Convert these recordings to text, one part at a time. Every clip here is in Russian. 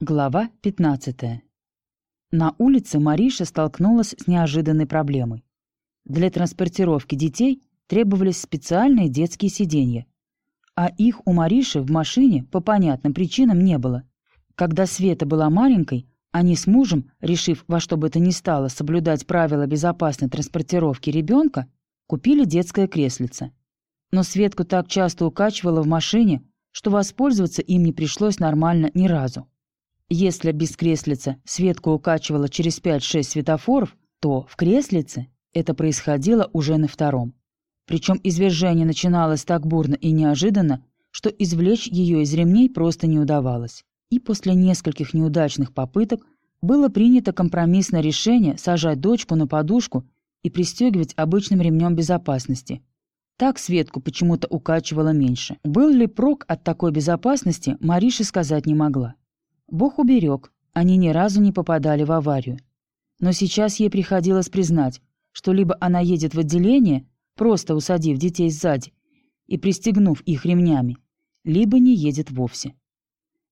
Глава 15. На улице Мариша столкнулась с неожиданной проблемой. Для транспортировки детей требовались специальные детские сиденья, а их у Мариши в машине по понятным причинам не было. Когда Света была маленькой, они с мужем, решив во что бы то ни стало соблюдать правила безопасной транспортировки ребенка, купили детское креслице. Но Светку так часто укачивало в машине, что воспользоваться им не пришлось нормально ни разу. Если без креслица Светку укачивала через 5-6 светофоров, то в креслице это происходило уже на втором. Причем извержение начиналось так бурно и неожиданно, что извлечь ее из ремней просто не удавалось. И после нескольких неудачных попыток было принято компромиссное решение сажать дочку на подушку и пристегивать обычным ремнем безопасности. Так Светку почему-то укачивало меньше. Был ли прок от такой безопасности, Мариша сказать не могла. Бог уберег, они ни разу не попадали в аварию. Но сейчас ей приходилось признать, что либо она едет в отделение, просто усадив детей сзади и пристегнув их ремнями, либо не едет вовсе.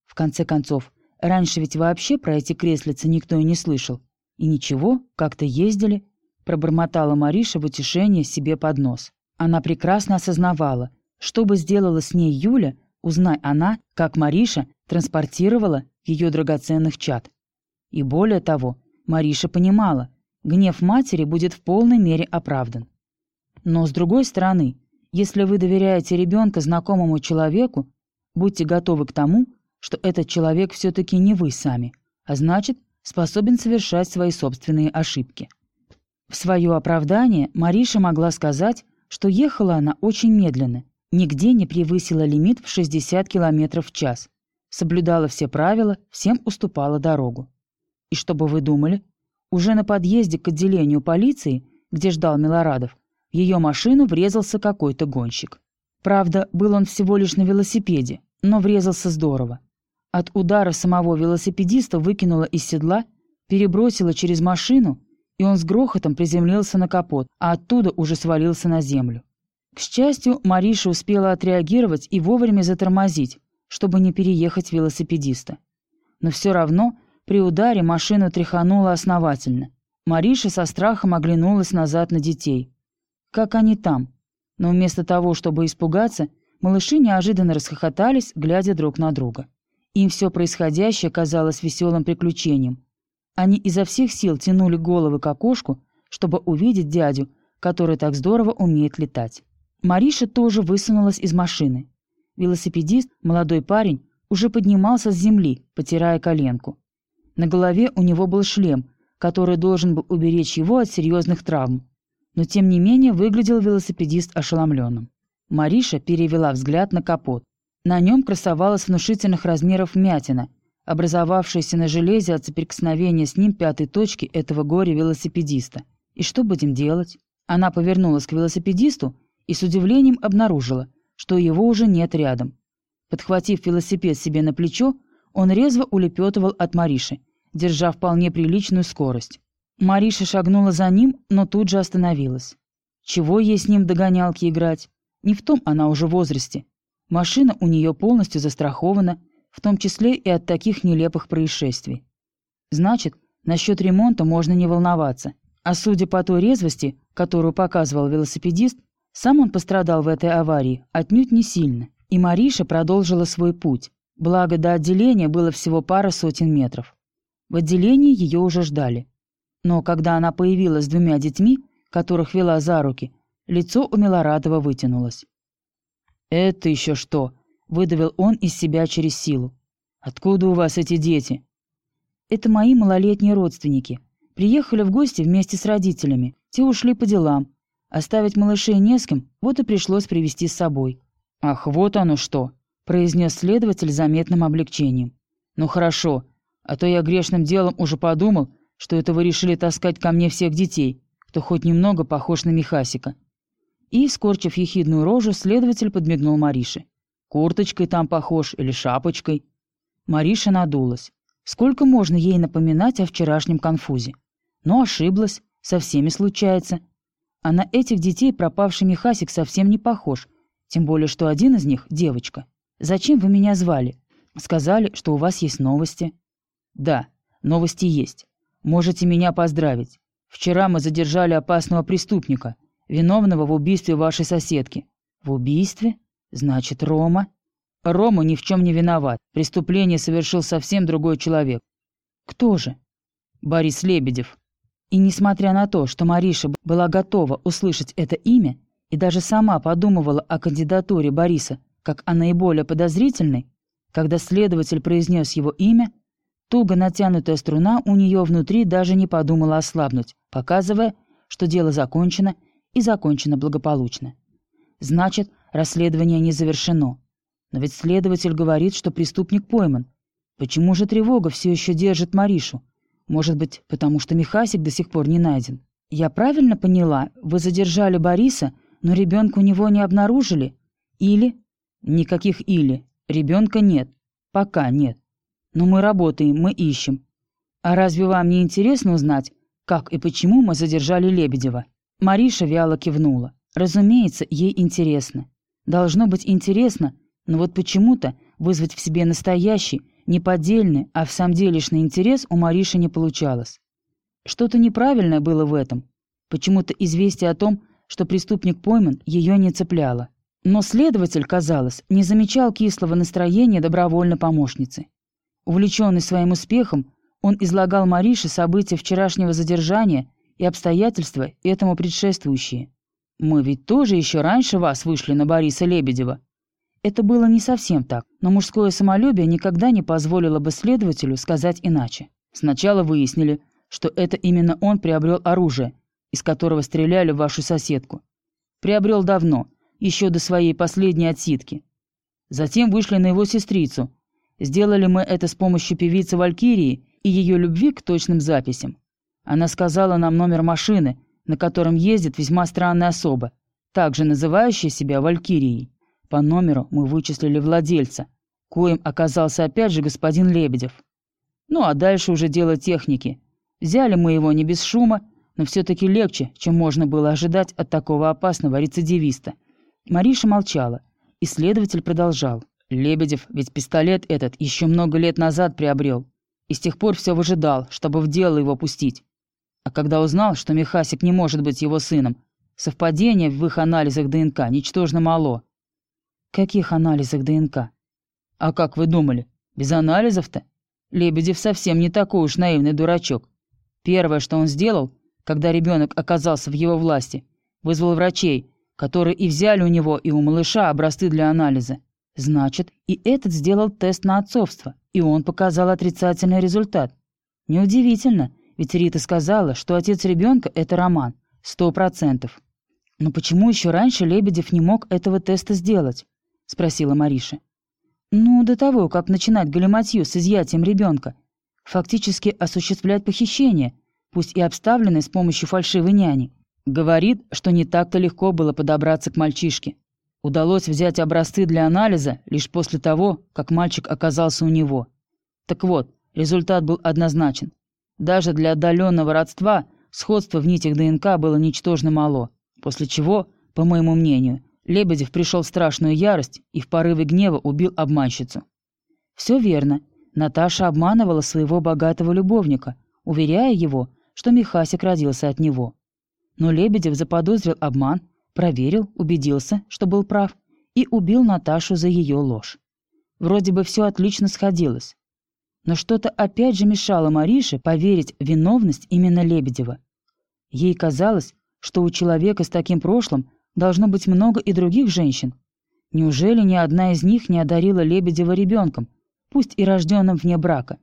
В конце концов, раньше ведь вообще про эти креслицы никто и не слышал. И ничего, как-то ездили, пробормотала Мариша в утешение себе под нос. Она прекрасно осознавала, что бы сделала с ней Юля, узнай она, как Мариша транспортировала ее драгоценных чад. И более того, Мариша понимала, гнев матери будет в полной мере оправдан. Но с другой стороны, если вы доверяете ребенка знакомому человеку, будьте готовы к тому, что этот человек все-таки не вы сами, а значит, способен совершать свои собственные ошибки. В свое оправдание Мариша могла сказать, что ехала она очень медленно, нигде не превысила лимит в 60 км в час, соблюдала все правила, всем уступала дорогу. И что бы вы думали? Уже на подъезде к отделению полиции, где ждал Милорадов, в ее машину врезался какой-то гонщик. Правда, был он всего лишь на велосипеде, но врезался здорово. От удара самого велосипедиста выкинуло из седла, перебросило через машину, и он с грохотом приземлился на капот, а оттуда уже свалился на землю. К счастью, Мариша успела отреагировать и вовремя затормозить, чтобы не переехать велосипедиста. Но все равно при ударе машину тряхануло основательно. Мариша со страхом оглянулась назад на детей. Как они там? Но вместо того, чтобы испугаться, малыши неожиданно расхохотались, глядя друг на друга. Им все происходящее казалось веселым приключением. Они изо всех сил тянули головы к окошку, чтобы увидеть дядю, который так здорово умеет летать. Мариша тоже высунулась из машины. Велосипедист, молодой парень, уже поднимался с земли, потирая коленку. На голове у него был шлем, который должен был уберечь его от серьезных травм. Но тем не менее выглядел велосипедист ошеломленным. Мариша перевела взгляд на капот. На нем красовалась внушительных размеров мятина, образовавшаяся на железе от соприкосновения с ним пятой точки этого горя-велосипедиста. «И что будем делать?» Она повернулась к велосипедисту и с удивлением обнаружила, что его уже нет рядом. Подхватив велосипед себе на плечо, он резво улепетывал от Мариши, держа вполне приличную скорость. Мариша шагнула за ним, но тут же остановилась. Чего ей с ним догонялки играть? Не в том она уже возрасте. Машина у нее полностью застрахована, в том числе и от таких нелепых происшествий. Значит, насчет ремонта можно не волноваться. А судя по той резвости, которую показывал велосипедист, сам он пострадал в этой аварии отнюдь не сильно, и Мариша продолжила свой путь, благо до отделения было всего пара сотен метров. В отделении ее уже ждали. Но когда она появилась с двумя детьми, которых вела за руки, лицо у Милорадова вытянулось. «Это еще что?» — выдавил он из себя через силу. «Откуда у вас эти дети?» «Это мои малолетние родственники. Приехали в гости вместе с родителями. Те ушли по делам, Оставить малышей не с кем, вот и пришлось привести с собой. «Ах, вот оно что!» — произнес следователь заметным облегчением. «Ну хорошо, а то я грешным делом уже подумал, что это вы решили таскать ко мне всех детей, кто хоть немного похож на Михасика». И, скорчив ехидную рожу, следователь подмигнул Марише. «Курточкой там похож или шапочкой?» Мариша надулась. Сколько можно ей напоминать о вчерашнем конфузе? Но ошиблась, со всеми случается. А на этих детей пропавший Михасик совсем не похож, тем более, что один из них — девочка. «Зачем вы меня звали?» «Сказали, что у вас есть новости». Да, новости есть. Можете меня поздравить. Вчера мы задержали опасного преступника, виновного в убийстве вашей соседки. В убийстве? Значит, Рома? Рома ни в чем не виноват. Преступление совершил совсем другой человек. Кто же? Борис Лебедев. И несмотря на то, что Мариша была готова услышать это имя и даже сама подумывала о кандидатуре Бориса как о наиболее подозрительной, когда следователь произнес его имя, Туго натянутая струна у нее внутри даже не подумала ослабнуть, показывая, что дело закончено и закончено благополучно. Значит, расследование не завершено. Но ведь следователь говорит, что преступник пойман. Почему же тревога все еще держит Маришу? Может быть, потому что Михасик до сих пор не найден? Я правильно поняла, вы задержали Бориса, но ребенка у него не обнаружили? Или? Никаких или. Ребенка нет. Пока нет. Но мы работаем, мы ищем. А разве вам не интересно узнать, как и почему мы задержали Лебедева?» Мариша вяло кивнула. Разумеется, ей интересно. Должно быть интересно, но вот почему-то вызвать в себе настоящий, не поддельный, а в самом делешный интерес у Мариши не получалось. Что-то неправильное было в этом. Почему-то известие о том, что преступник пойман, ее не цепляло. Но следователь, казалось, не замечал кислого настроения добровольной помощницы. Увлеченный своим успехом, он излагал Марише события вчерашнего задержания и обстоятельства, этому предшествующие. «Мы ведь тоже еще раньше вас вышли на Бориса Лебедева». Это было не совсем так, но мужское самолюбие никогда не позволило бы следователю сказать иначе. Сначала выяснили, что это именно он приобрел оружие, из которого стреляли в вашу соседку. Приобрел давно, еще до своей последней отсидки. Затем вышли на его сестрицу, Сделали мы это с помощью певицы Валькирии и ее любви к точным записям. Она сказала нам номер машины, на котором ездит весьма странная особа, также называющая себя Валькирией. По номеру мы вычислили владельца, коим оказался опять же господин Лебедев. Ну а дальше уже дело техники. Взяли мы его не без шума, но все-таки легче, чем можно было ожидать от такого опасного рецидивиста. Мариша молчала, и следователь продолжал. Лебедев ведь пистолет этот еще много лет назад приобрел. И с тех пор все выжидал, чтобы в дело его пустить. А когда узнал, что Михасик не может быть его сыном, совпадение в их анализах ДНК ничтожно мало. Каких анализах ДНК? А как вы думали? Без анализов-то? Лебедев совсем не такой уж наивный дурачок. Первое, что он сделал, когда ребенок оказался в его власти, вызвал врачей, которые и взяли у него и у малыша образцы для анализа. Значит, и этот сделал тест на отцовство, и он показал отрицательный результат. Неудивительно, ведь Рита сказала, что отец ребенка это Роман. Сто процентов. «Но почему еще раньше Лебедев не мог этого теста сделать?» — спросила Мариша. «Ну, до того, как начинать галиматью с изъятием ребенка. Фактически осуществлять похищение, пусть и обставленное с помощью фальшивой няни. Говорит, что не так-то легко было подобраться к мальчишке. Удалось взять образцы для анализа лишь после того, как мальчик оказался у него. Так вот, результат был однозначен. Даже для отдаленного родства сходство в нитях ДНК было ничтожно мало, после чего, по моему мнению, Лебедев пришел в страшную ярость и в порыве гнева убил обманщицу. Все верно. Наташа обманывала своего богатого любовника, уверяя его, что Михасик родился от него. Но Лебедев заподозрил обман Проверил, убедился, что был прав, и убил Наташу за ее ложь. Вроде бы все отлично сходилось. Но что-то опять же мешало Марише поверить в виновность именно Лебедева. Ей казалось, что у человека с таким прошлым должно быть много и других женщин. Неужели ни одна из них не одарила Лебедева ребенком, пусть и рожденным вне брака?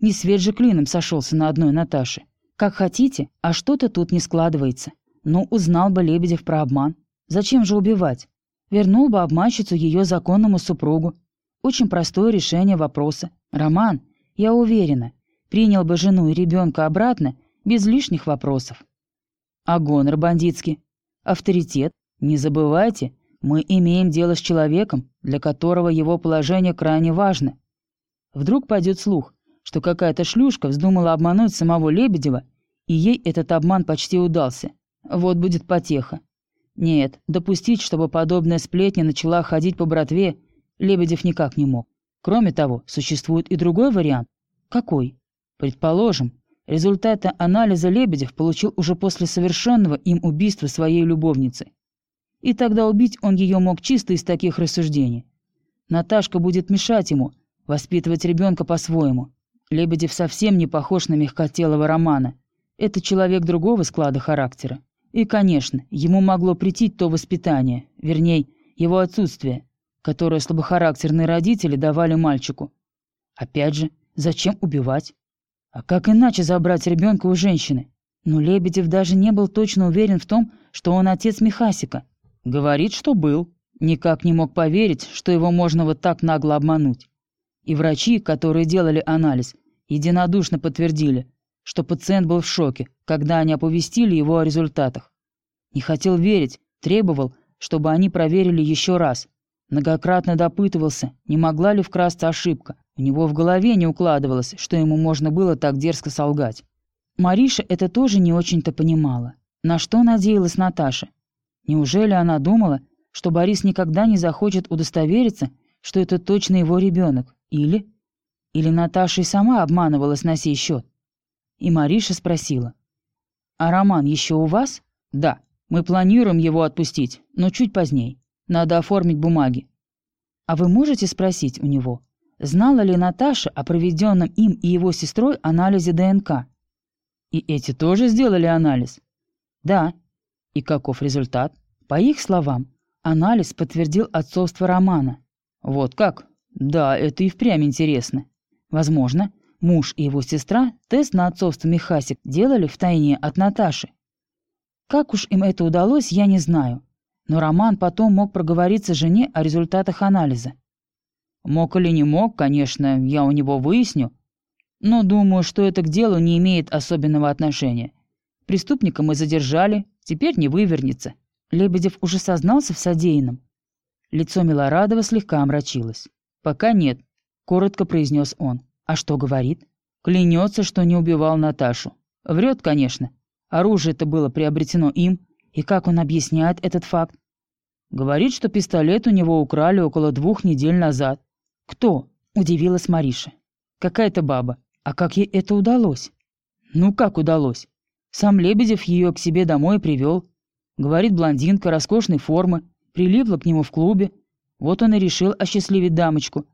Не свет же клином сошелся на одной Наташе. Как хотите, а что-то тут не складывается. Ну, узнал бы Лебедев про обман. Зачем же убивать? Вернул бы обманщицу ее законному супругу. Очень простое решение вопроса. Роман, я уверена, принял бы жену и ребенка обратно без лишних вопросов. А гонор бандитский? Авторитет? Не забывайте, мы имеем дело с человеком, для которого его положение крайне важно. Вдруг пойдет слух, что какая-то шлюшка вздумала обмануть самого Лебедева, и ей этот обман почти удался. Вот будет потеха. Нет, допустить, чтобы подобная сплетня начала ходить по братве, Лебедев никак не мог. Кроме того, существует и другой вариант. Какой? Предположим, результаты анализа Лебедев получил уже после совершенного им убийства своей любовницы. И тогда убить он ее мог чисто из таких рассуждений. Наташка будет мешать ему, воспитывать ребенка по-своему. Лебедев совсем не похож на мягкотелого романа. Это человек другого склада характера. И, конечно, ему могло прийти то воспитание, вернее, его отсутствие, которое слабохарактерные родители давали мальчику. Опять же, зачем убивать? А как иначе забрать ребенка у женщины? Но Лебедев даже не был точно уверен в том, что он отец Михасика. Говорит, что был. Никак не мог поверить, что его можно вот так нагло обмануть. И врачи, которые делали анализ, единодушно подтвердили, что пациент был в шоке, когда они оповестили его о результатах. Не хотел верить, требовал, чтобы они проверили еще раз. Многократно допытывался, не могла ли вкрасться ошибка. У него в голове не укладывалось, что ему можно было так дерзко солгать. Мариша это тоже не очень-то понимала. На что надеялась Наташа? Неужели она думала, что Борис никогда не захочет удостовериться, что это точно его ребенок? Или... Или Наташа и сама обманывалась на сей счет? И Мариша спросила. «А Роман еще у вас?» «Да. Мы планируем его отпустить, но чуть позднее. Надо оформить бумаги». «А вы можете спросить у него, знала ли Наташа о проведенном им и его сестрой анализе ДНК?» «И эти тоже сделали анализ?» «Да. И каков результат?» По их словам, анализ подтвердил отцовство Романа. «Вот как? Да, это и впрямь интересно. Возможно, Муж и его сестра тест на отцовство Михасик делали втайне от Наташи. Как уж им это удалось, я не знаю. Но Роман потом мог проговориться жене о результатах анализа. Мог или не мог, конечно, я у него выясню. Но думаю, что это к делу не имеет особенного отношения. Преступника мы задержали, теперь не вывернется. Лебедев уже сознался в содеянном. Лицо Милорадова слегка омрачилось. «Пока нет», — коротко произнес он. А что говорит? Клянется, что не убивал Наташу. Врет, конечно. Оружие-то было приобретено им. И как он объясняет этот факт? Говорит, что пистолет у него украли около двух недель назад. Кто? Удивилась Мариша. Какая-то баба. А как ей это удалось? Ну как удалось? Сам Лебедев ее к себе домой привел. Говорит, блондинка роскошной формы, прилипла к нему в клубе. Вот он и решил осчастливить дамочку,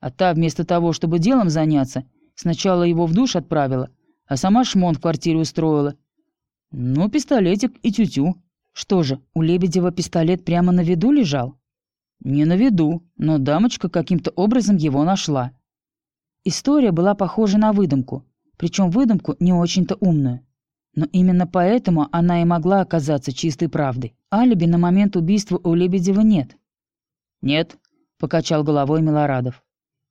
а та, вместо того, чтобы делом заняться, сначала его в душ отправила, а сама шмон в квартире устроила. Ну, пистолетик и тютю. Что же, у Лебедева пистолет прямо на виду лежал? Не на виду, но дамочка каким-то образом его нашла. История была похожа на выдумку, причем выдумку не очень-то умную. Но именно поэтому она и могла оказаться чистой правдой. Алиби на момент убийства у Лебедева нет. «Нет», — покачал головой Милорадов.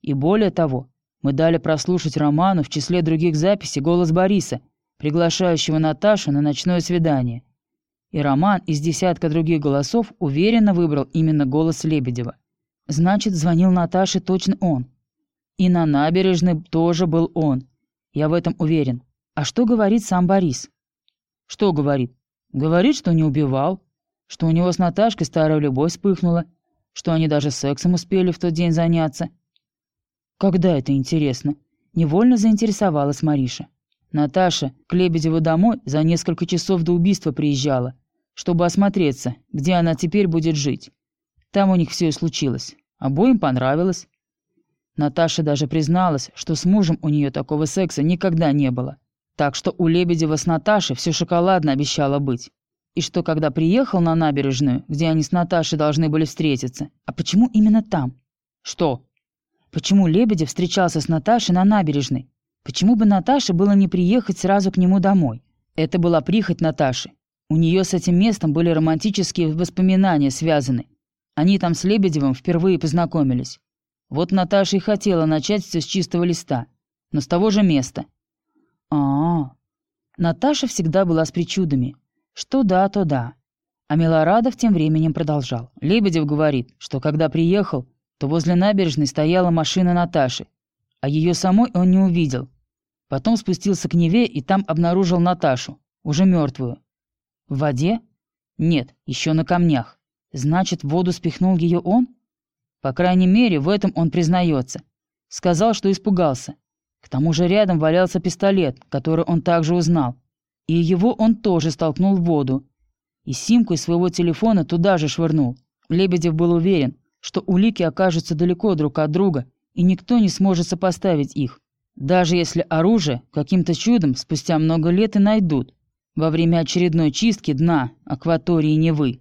И более того, мы дали прослушать Роману в числе других записей голос Бориса, приглашающего Наташу на ночное свидание. И Роман из десятка других голосов уверенно выбрал именно голос Лебедева. Значит, звонил Наташе точно он. И на набережной тоже был он. Я в этом уверен. А что говорит сам Борис? Что говорит? Говорит, что не убивал, что у него с Наташкой старая любовь вспыхнула, что они даже сексом успели в тот день заняться — «Когда это интересно?» — невольно заинтересовалась Мариша. Наташа к Лебедеву домой за несколько часов до убийства приезжала, чтобы осмотреться, где она теперь будет жить. Там у них все и случилось. Обоим понравилось. Наташа даже призналась, что с мужем у нее такого секса никогда не было. Так что у Лебедева с Наташей все шоколадно обещало быть. И что когда приехал на набережную, где они с Наташей должны были встретиться, а почему именно там? Что? Почему Лебедев встречался с Наташей на набережной? Почему бы Наташе было не приехать сразу к нему домой? Это была прихоть Наташи. У нее с этим местом были романтические воспоминания связаны. Они там с Лебедевым впервые познакомились. Вот Наташа и хотела начать все с чистого листа, но с того же места. А, -а, а Наташа всегда была с причудами. Что да, то да. А Милорадов тем временем продолжал. Лебедев говорит, что когда приехал, то возле набережной стояла машина Наташи, а ее самой он не увидел. Потом спустился к Неве и там обнаружил Наташу, уже мертвую. В воде? Нет, еще на камнях. Значит, в воду спихнул ее он? По крайней мере, в этом он признается. Сказал, что испугался. К тому же рядом валялся пистолет, который он также узнал. И его он тоже столкнул в воду. И симку из своего телефона туда же швырнул. Лебедев был уверен, что улики окажутся далеко друг от друга, и никто не сможет сопоставить их. Даже если оружие каким-то чудом спустя много лет и найдут, во время очередной чистки дна акватории Невы.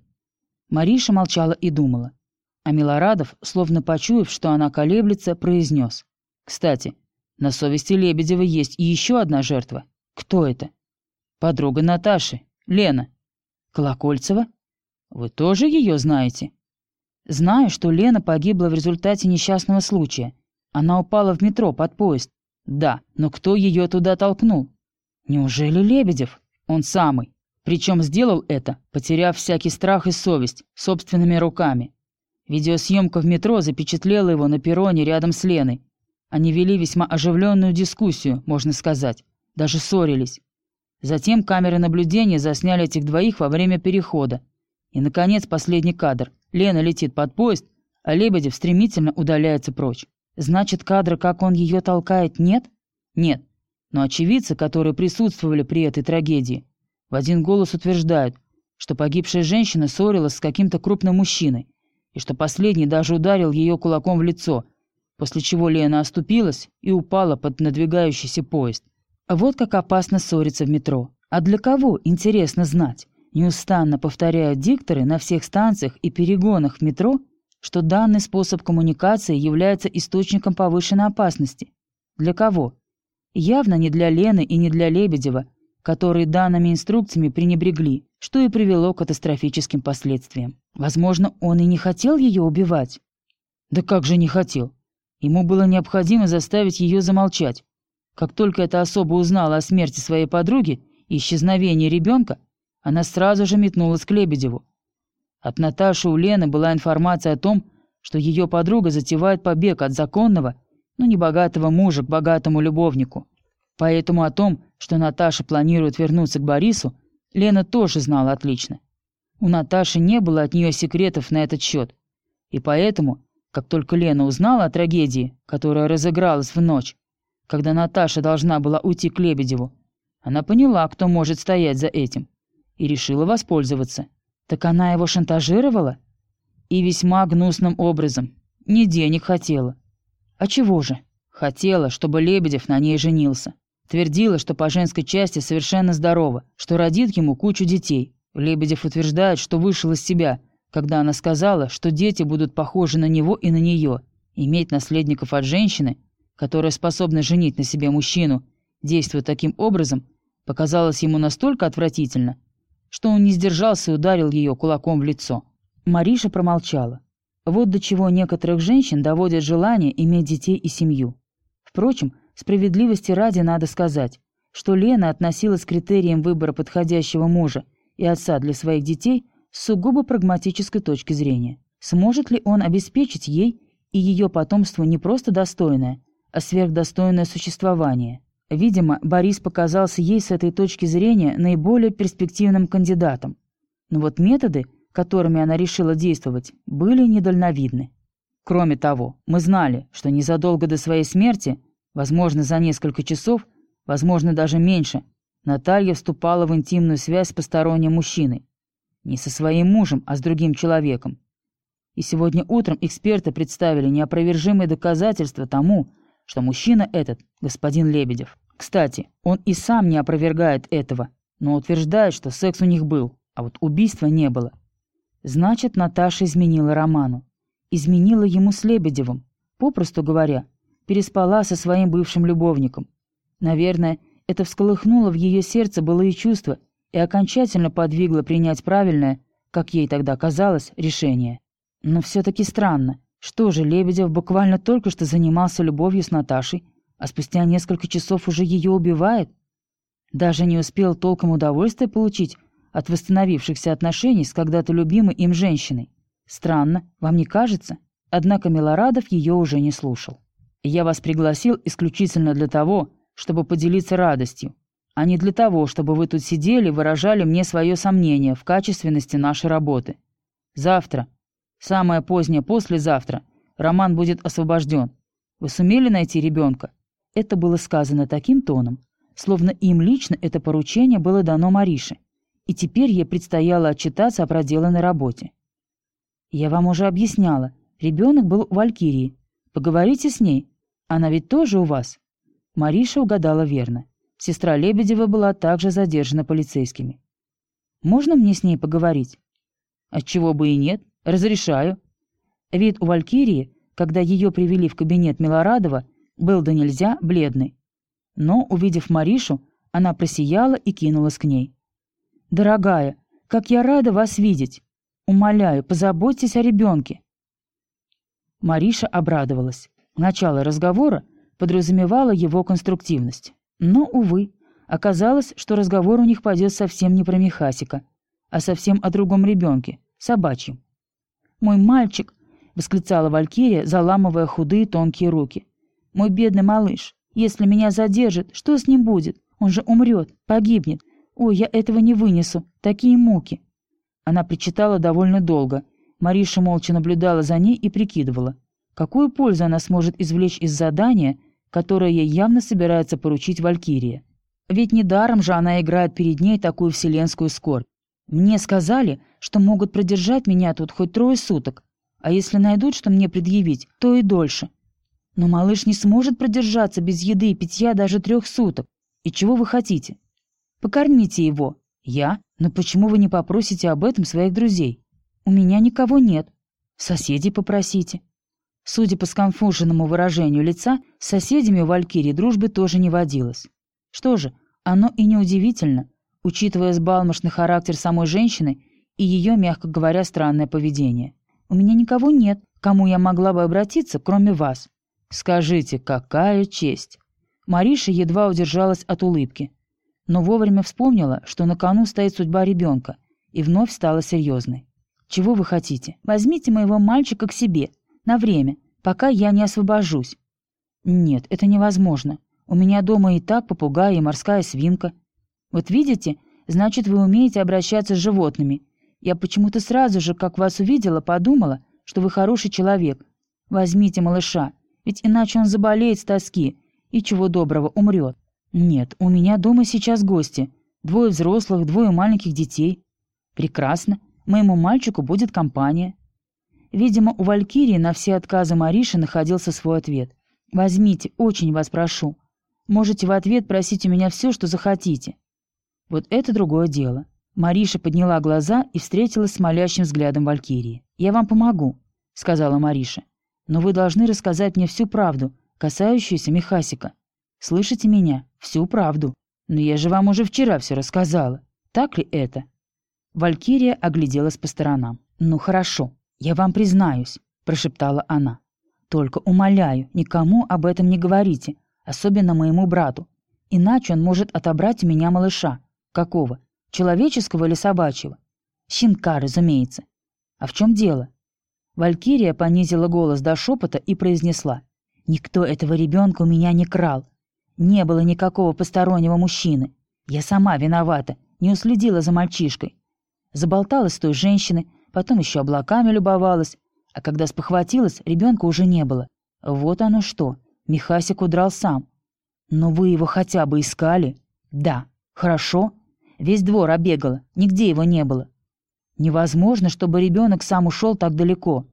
Мариша молчала и думала. А Милорадов, словно почуяв, что она колеблется, произнес. «Кстати, на совести Лебедева есть и еще одна жертва. Кто это?» «Подруга Наташи, Лена». «Колокольцева? Вы тоже ее знаете?» «Знаю, что Лена погибла в результате несчастного случая. Она упала в метро под поезд. Да, но кто ее туда толкнул? Неужели Лебедев? Он самый. Причем сделал это, потеряв всякий страх и совесть, собственными руками. Видеосъемка в метро запечатлела его на перроне рядом с Леной. Они вели весьма оживленную дискуссию, можно сказать. Даже ссорились. Затем камеры наблюдения засняли этих двоих во время перехода. И, наконец, последний кадр. Лена летит под поезд, а Лебедев стремительно удаляется прочь. Значит, кадра, как он ее толкает, нет? Нет. Но очевидцы, которые присутствовали при этой трагедии, в один голос утверждают, что погибшая женщина ссорилась с каким-то крупным мужчиной, и что последний даже ударил ее кулаком в лицо, после чего Лена оступилась и упала под надвигающийся поезд. Вот как опасно ссориться в метро. А для кого, интересно знать? Неустанно повторяют дикторы на всех станциях и перегонах в метро, что данный способ коммуникации является источником повышенной опасности. Для кого? Явно не для Лены и не для Лебедева, которые данными инструкциями пренебрегли, что и привело к катастрофическим последствиям. Возможно, он и не хотел ее убивать. Да как же не хотел? Ему было необходимо заставить ее замолчать. Как только эта особа узнала о смерти своей подруги и исчезновении ребенка, она сразу же метнулась к Лебедеву. От Наташи у Лены была информация о том, что ее подруга затевает побег от законного, но небогатого мужа к богатому любовнику. Поэтому о том, что Наташа планирует вернуться к Борису, Лена тоже знала отлично. У Наташи не было от нее секретов на этот счет. И поэтому, как только Лена узнала о трагедии, которая разыгралась в ночь, когда Наташа должна была уйти к Лебедеву, она поняла, кто может стоять за этим, и решила воспользоваться. Так она его шантажировала? И весьма гнусным образом. Не денег хотела. А чего же? Хотела, чтобы Лебедев на ней женился. Твердила, что по женской части совершенно здорова, что родит ему кучу детей. Лебедев утверждает, что вышел из себя, когда она сказала, что дети будут похожи на него и на нее. Иметь наследников от женщины, которая способна женить на себе мужчину, действуя таким образом, показалось ему настолько отвратительно, что он не сдержался и ударил ее кулаком в лицо. Мариша промолчала. Вот до чего некоторых женщин доводят желание иметь детей и семью. Впрочем, Справедливости ради надо сказать, что Лена относилась к критериям выбора подходящего мужа и отца для своих детей с сугубо прагматической точки зрения. Сможет ли он обеспечить ей и ее потомству не просто достойное, а сверхдостойное существование? Видимо, Борис показался ей с этой точки зрения наиболее перспективным кандидатом. Но вот методы, которыми она решила действовать, были недальновидны. Кроме того, мы знали, что незадолго до своей смерти Возможно, за несколько часов, возможно, даже меньше, Наталья вступала в интимную связь с посторонним мужчиной. Не со своим мужем, а с другим человеком. И сегодня утром эксперты представили неопровержимые доказательства тому, что мужчина этот — господин Лебедев. Кстати, он и сам не опровергает этого, но утверждает, что секс у них был, а вот убийства не было. Значит, Наташа изменила Роману. Изменила ему с Лебедевым. Попросту говоря, переспала со своим бывшим любовником. Наверное, это всколыхнуло в ее сердце былые чувства и окончательно подвигло принять правильное, как ей тогда казалось, решение. Но все-таки странно. Что же, Лебедев буквально только что занимался любовью с Наташей, а спустя несколько часов уже ее убивает? Даже не успел толком удовольствия получить от восстановившихся отношений с когда-то любимой им женщиной. Странно, вам не кажется? Однако Милорадов ее уже не слушал. Я вас пригласил исключительно для того, чтобы поделиться радостью, а не для того, чтобы вы тут сидели и выражали мне свое сомнение в качественности нашей работы. Завтра, самое позднее послезавтра, Роман будет освобожден. Вы сумели найти ребенка? Это было сказано таким тоном, словно им лично это поручение было дано Марише, и теперь ей предстояло отчитаться о проделанной работе. «Я вам уже объясняла, ребенок был у Валькирии. Поговорите с ней, она ведь тоже у вас». Мариша угадала верно. Сестра Лебедева была также задержана полицейскими. «Можно мне с ней поговорить?» «Отчего бы и нет. Разрешаю». Вид у Валькирии, когда ее привели в кабинет Милорадова, был да нельзя бледный. Но, увидев Маришу, она просияла и кинулась к ней. «Дорогая, как я рада вас видеть! Умоляю, позаботьтесь о ребенке!» Мариша обрадовалась. Начало разговора подразумевало его конструктивность. Но, увы, оказалось, что разговор у них пойдет совсем не про Михасика, а совсем о другом ребенке, собачьем. «Мой мальчик!» — восклицала Валькирия, заламывая худые тонкие руки. «Мой бедный малыш! Если меня задержат, что с ним будет? Он же умрет, погибнет. Ой, я этого не вынесу. Такие муки!» Она причитала довольно долго. Мариша молча наблюдала за ней и прикидывала, какую пользу она сможет извлечь из задания, которое ей явно собирается поручить Валькирия. Ведь недаром же она играет перед ней такую вселенскую скорбь. Мне сказали, что могут продержать меня тут хоть трое суток, а если найдут, что мне предъявить, то и дольше. Но малыш не сможет продержаться без еды и питья даже трех суток. И чего вы хотите? Покормите его. Я? Но почему вы не попросите об этом своих друзей? У меня никого нет. Соседей попросите. Судя по сконфуженному выражению лица, с соседями у Валькирии дружбы тоже не водилось. Что же, оно и неудивительно, учитывая сбалмошный характер самой женщины и ее, мягко говоря, странное поведение. У меня никого нет, кому я могла бы обратиться, кроме вас. Скажите, какая честь!» Мариша едва удержалась от улыбки, но вовремя вспомнила, что на кону стоит судьба ребенка, и вновь стала серьезной. «Чего вы хотите? Возьмите моего мальчика к себе, на время, пока я не освобожусь». «Нет, это невозможно. У меня дома и так попугай и морская свинка. Вот видите, значит, вы умеете обращаться с животными. Я почему-то сразу же, как вас увидела, подумала, что вы хороший человек. Возьмите малыша, ведь иначе он заболеет с тоски и, чего доброго, умрет. Нет, у меня дома сейчас гости. Двое взрослых, двое маленьких детей. Прекрасно, моему мальчику будет компания. Видимо, у Валькирии на все отказы Мариши находился свой ответ. «Возьмите, очень вас прошу. Можете в ответ просить у меня все, что захотите». Вот это другое дело. Мариша подняла глаза и встретилась с молящим взглядом Валькирии. «Я вам помогу», — сказала Мариша. «Но вы должны рассказать мне всю правду, касающуюся Михасика. Слышите меня? Всю правду. Но я же вам уже вчера все рассказала. Так ли это?» Валькирия огляделась по сторонам. «Ну хорошо, «Я вам признаюсь», — прошептала она. «Только умоляю, никому об этом не говорите, особенно моему брату. Иначе он может отобрать у меня малыша. Какого? Человеческого или собачьего? Щенка, разумеется. А в чем дело?» Валькирия понизила голос до шепота и произнесла. «Никто этого ребенка у меня не крал. Не было никакого постороннего мужчины. Я сама виновата, не уследила за мальчишкой. Заболталась с той женщиной, потом еще облаками любовалась, а когда спохватилась, ребенка уже не было. Вот оно что, Михасик удрал сам. Но вы его хотя бы искали? Да, хорошо. Весь двор обегала, нигде его не было. Невозможно, чтобы ребенок сам ушел так далеко.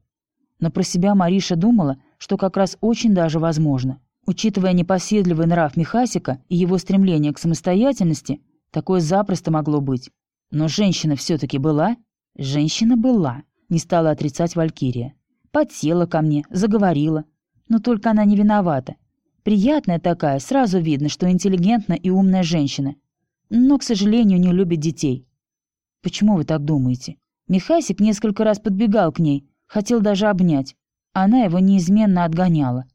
Но про себя Мариша думала, что как раз очень даже возможно. Учитывая непоседливый нрав Михасика и его стремление к самостоятельности, такое запросто могло быть. Но женщина все-таки была Женщина была, не стала отрицать Валькирия. Подсела ко мне, заговорила. Но только она не виновата. Приятная такая, сразу видно, что интеллигентная и умная женщина. Но, к сожалению, не любит детей. Почему вы так думаете? Михасик несколько раз подбегал к ней, хотел даже обнять. Она его неизменно отгоняла.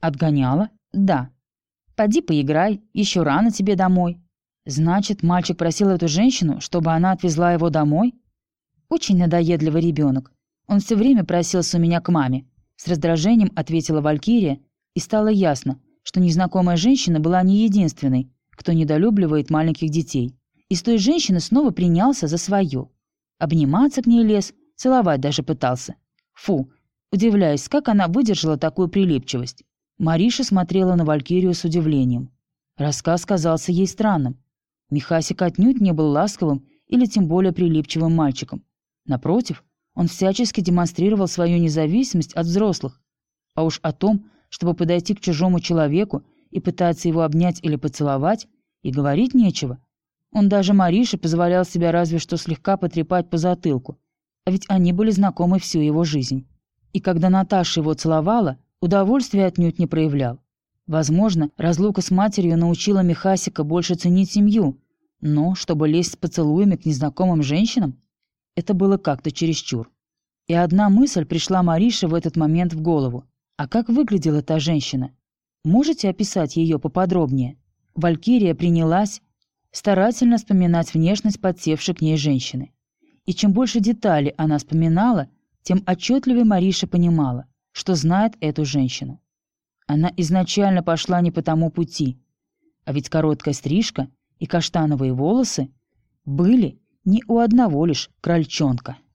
Отгоняла? Да. Поди поиграй, еще рано тебе домой. Значит, мальчик просил эту женщину, чтобы она отвезла его домой? Очень надоедливый ребенок. Он все время просился у меня к маме. С раздражением ответила Валькирия, и стало ясно, что незнакомая женщина была не единственной, кто недолюбливает маленьких детей. И с той женщины снова принялся за свое. Обниматься к ней лез, целовать даже пытался. Фу, удивляюсь, как она выдержала такую прилипчивость. Мариша смотрела на Валькирию с удивлением. Рассказ казался ей странным. Михасик отнюдь не был ласковым или тем более прилипчивым мальчиком. Напротив, он всячески демонстрировал свою независимость от взрослых. А уж о том, чтобы подойти к чужому человеку и пытаться его обнять или поцеловать, и говорить нечего. Он даже Марише позволял себя разве что слегка потрепать по затылку, а ведь они были знакомы всю его жизнь. И когда Наташа его целовала, удовольствия отнюдь не проявлял. Возможно, разлука с матерью научила Михасика больше ценить семью, но чтобы лезть с поцелуями к незнакомым женщинам, это было как-то чересчур. И одна мысль пришла Марише в этот момент в голову. А как выглядела та женщина? Можете описать ее поподробнее? Валькирия принялась старательно вспоминать внешность подсевшей к ней женщины. И чем больше деталей она вспоминала, тем отчетливее Мариша понимала, что знает эту женщину. Она изначально пошла не по тому пути, а ведь короткая стрижка и каштановые волосы были не у одного лишь крольчонка.